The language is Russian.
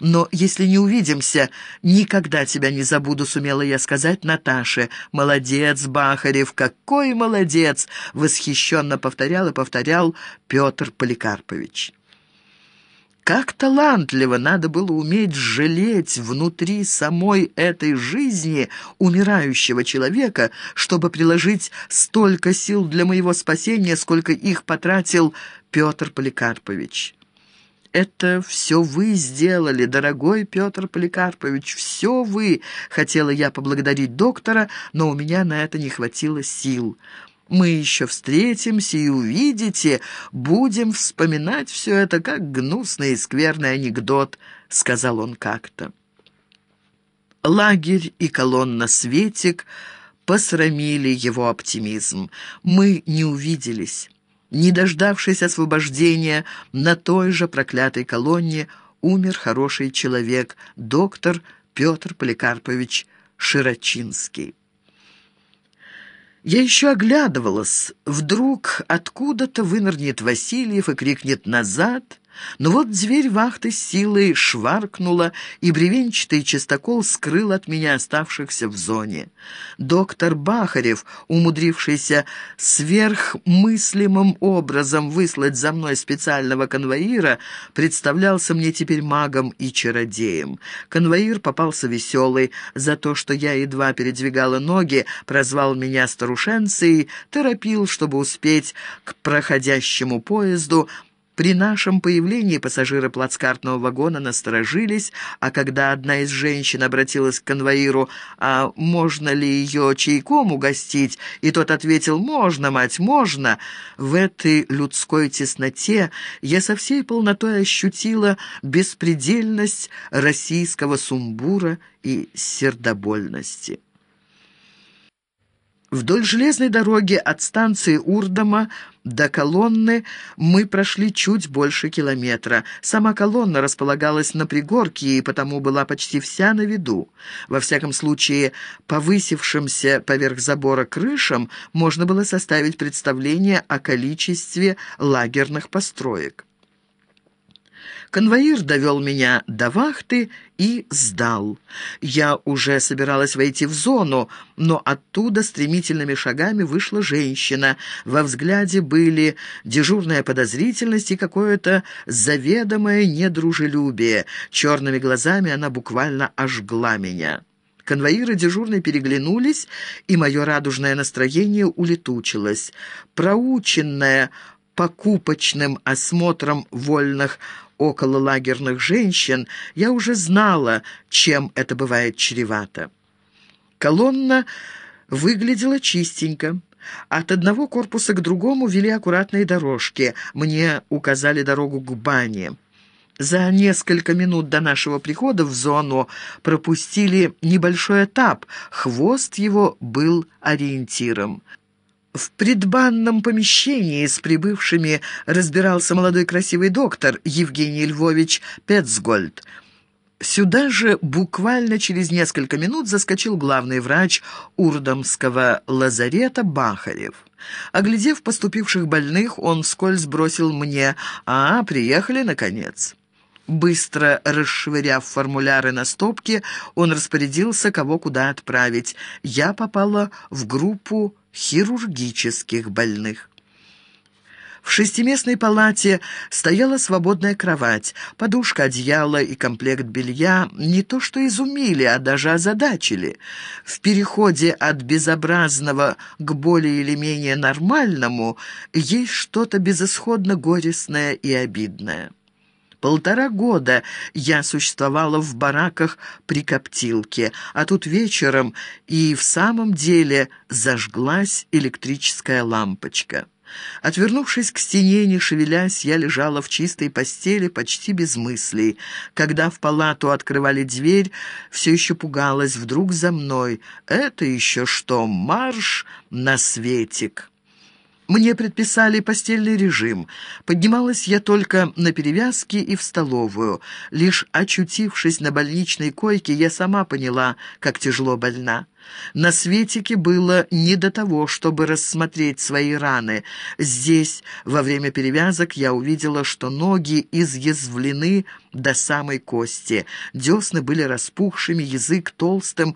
Но если не увидимся, никогда тебя не забуду, сумела я сказать Наташе. Молодец, Бахарев, какой молодец! Восхищенно повторял и повторял Петр Поликарпович. Как талантливо надо было уметь жалеть внутри самой этой жизни умирающего человека, чтобы приложить столько сил для моего спасения, сколько их потратил Петр Поликарпович. «Это все вы сделали, дорогой Петр Поликарпович, все вы!» Хотела я поблагодарить доктора, но у меня на это не хватило сил. Мы еще встретимся и увидите, будем вспоминать все это как гнусный и скверный анекдот», — сказал он как-то. Лагерь и колонна «Светик» посрамили его оптимизм. Мы не увиделись. Не дождавшись освобождения, на той же проклятой колонне умер хороший человек, доктор Петр Поликарпович Широчинский. Я еще оглядывалась. Вдруг откуда-то вынырнет Васильев и крикнет «Назад!» Но вот зверь вахты силой шваркнула, и бревенчатый частокол скрыл от меня оставшихся в зоне. Доктор Бахарев, умудрившийся сверхмыслимым образом выслать за мной специального конвоира, представлялся мне теперь магом и чародеем. Конвоир попался веселый. За то, что я едва передвигала ноги, прозвал меня старушенцей, торопил, чтобы успеть к проходящему поезду, при нашем появлении пассажиры плацкартного вагона насторожились, а когда одна из женщин обратилась к конвоиру, а можно ли ее чайком угостить, и тот ответил «Можно, мать, можно», в этой людской тесноте я со всей полнотой ощутила беспредельность российского сумбура и сердобольности. Вдоль железной дороги от станции Урдома до колонны мы прошли чуть больше километра. Сама колонна располагалась на пригорке и потому была почти вся на виду. Во всяком случае, повысившимся поверх забора крышам можно было составить представление о количестве лагерных построек. Конвоир довел меня до вахты и сдал. Я уже собиралась войти в зону, но оттуда стремительными шагами вышла женщина. Во взгляде были дежурная подозрительность и какое-то заведомое недружелюбие. Черными глазами она буквально ожгла меня. Конвоиры дежурной переглянулись, и мое радужное настроение улетучилось. Проученная покупочным осмотром вольных около лагерных женщин, я уже знала, чем это бывает чревато. Колонна выглядела чистенько. От одного корпуса к другому вели аккуратные дорожки. Мне указали дорогу к бане. За несколько минут до нашего прихода в зону пропустили небольшой этап. Хвост его был ориентиром. В предбанном помещении с прибывшими разбирался молодой красивый доктор Евгений Львович Пецгольд. Сюда же буквально через несколько минут заскочил главный врач Урдомского лазарета Бахарев. Оглядев поступивших больных, он вскользь бросил мне «А, приехали, наконец». Быстро расшвыряв формуляры на стопке, он распорядился, кого куда отправить. Я попала в группу хирургических больных. В шестиместной палате стояла свободная кровать, подушка, одеяло и комплект белья не то что изумили, а даже озадачили. В переходе от безобразного к более или менее нормальному есть что-то безысходно горестное и обидное. Полтора года я существовала в бараках при коптилке, а тут вечером и в самом деле зажглась электрическая лампочка. Отвернувшись к стене, не шевелясь, я лежала в чистой постели, почти без мыслей. Когда в палату открывали дверь, все еще пугалась вдруг за мной. Это еще что, марш на светик? Мне предписали постельный режим. Поднималась я только на перевязки и в столовую. Лишь очутившись на больничной койке, я сама поняла, как тяжело больна. На Светике было не до того, чтобы рассмотреть свои раны. Здесь, во время перевязок, я увидела, что ноги изъязвлены до самой кости. Десны были распухшими, язык толстым,